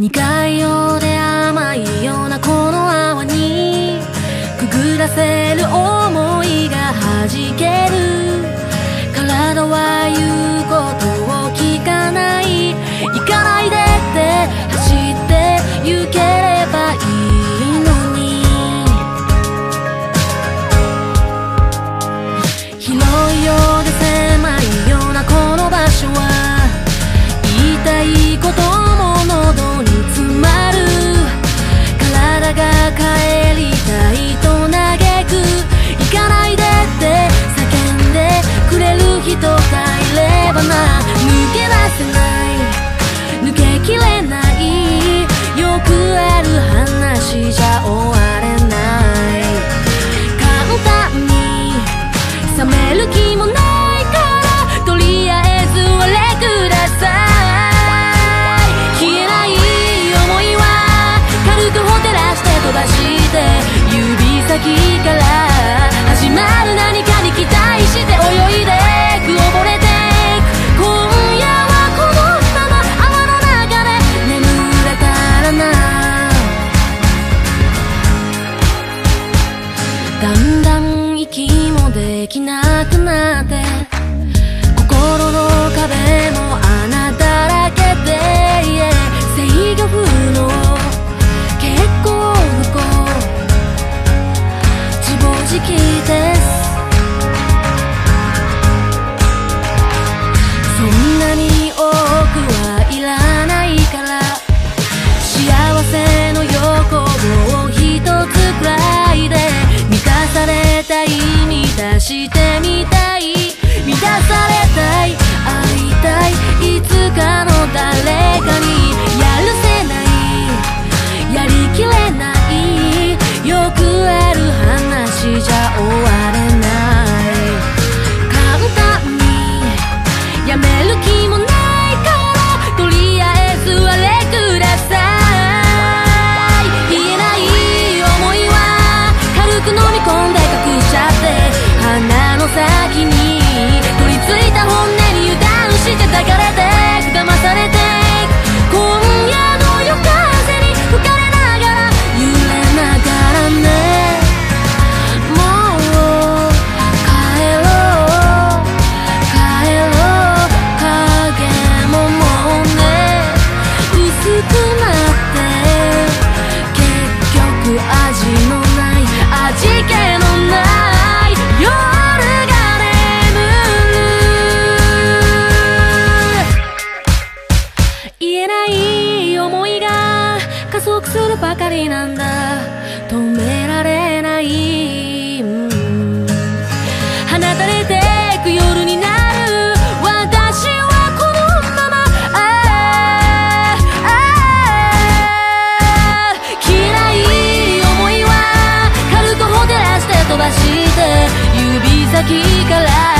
苦いようで甘いようなこの泡にくぐらせる先からしてみたい。満たされたい。会いたい。いつかの誰かにやるせない。やりきれない。よくある話じゃ終われない。簡単に。やめる気加するばかりなんだ。止められない。放たれてく夜になる。私はこのまま。ああ嫌い思いは軽くほてらして飛ばして指先から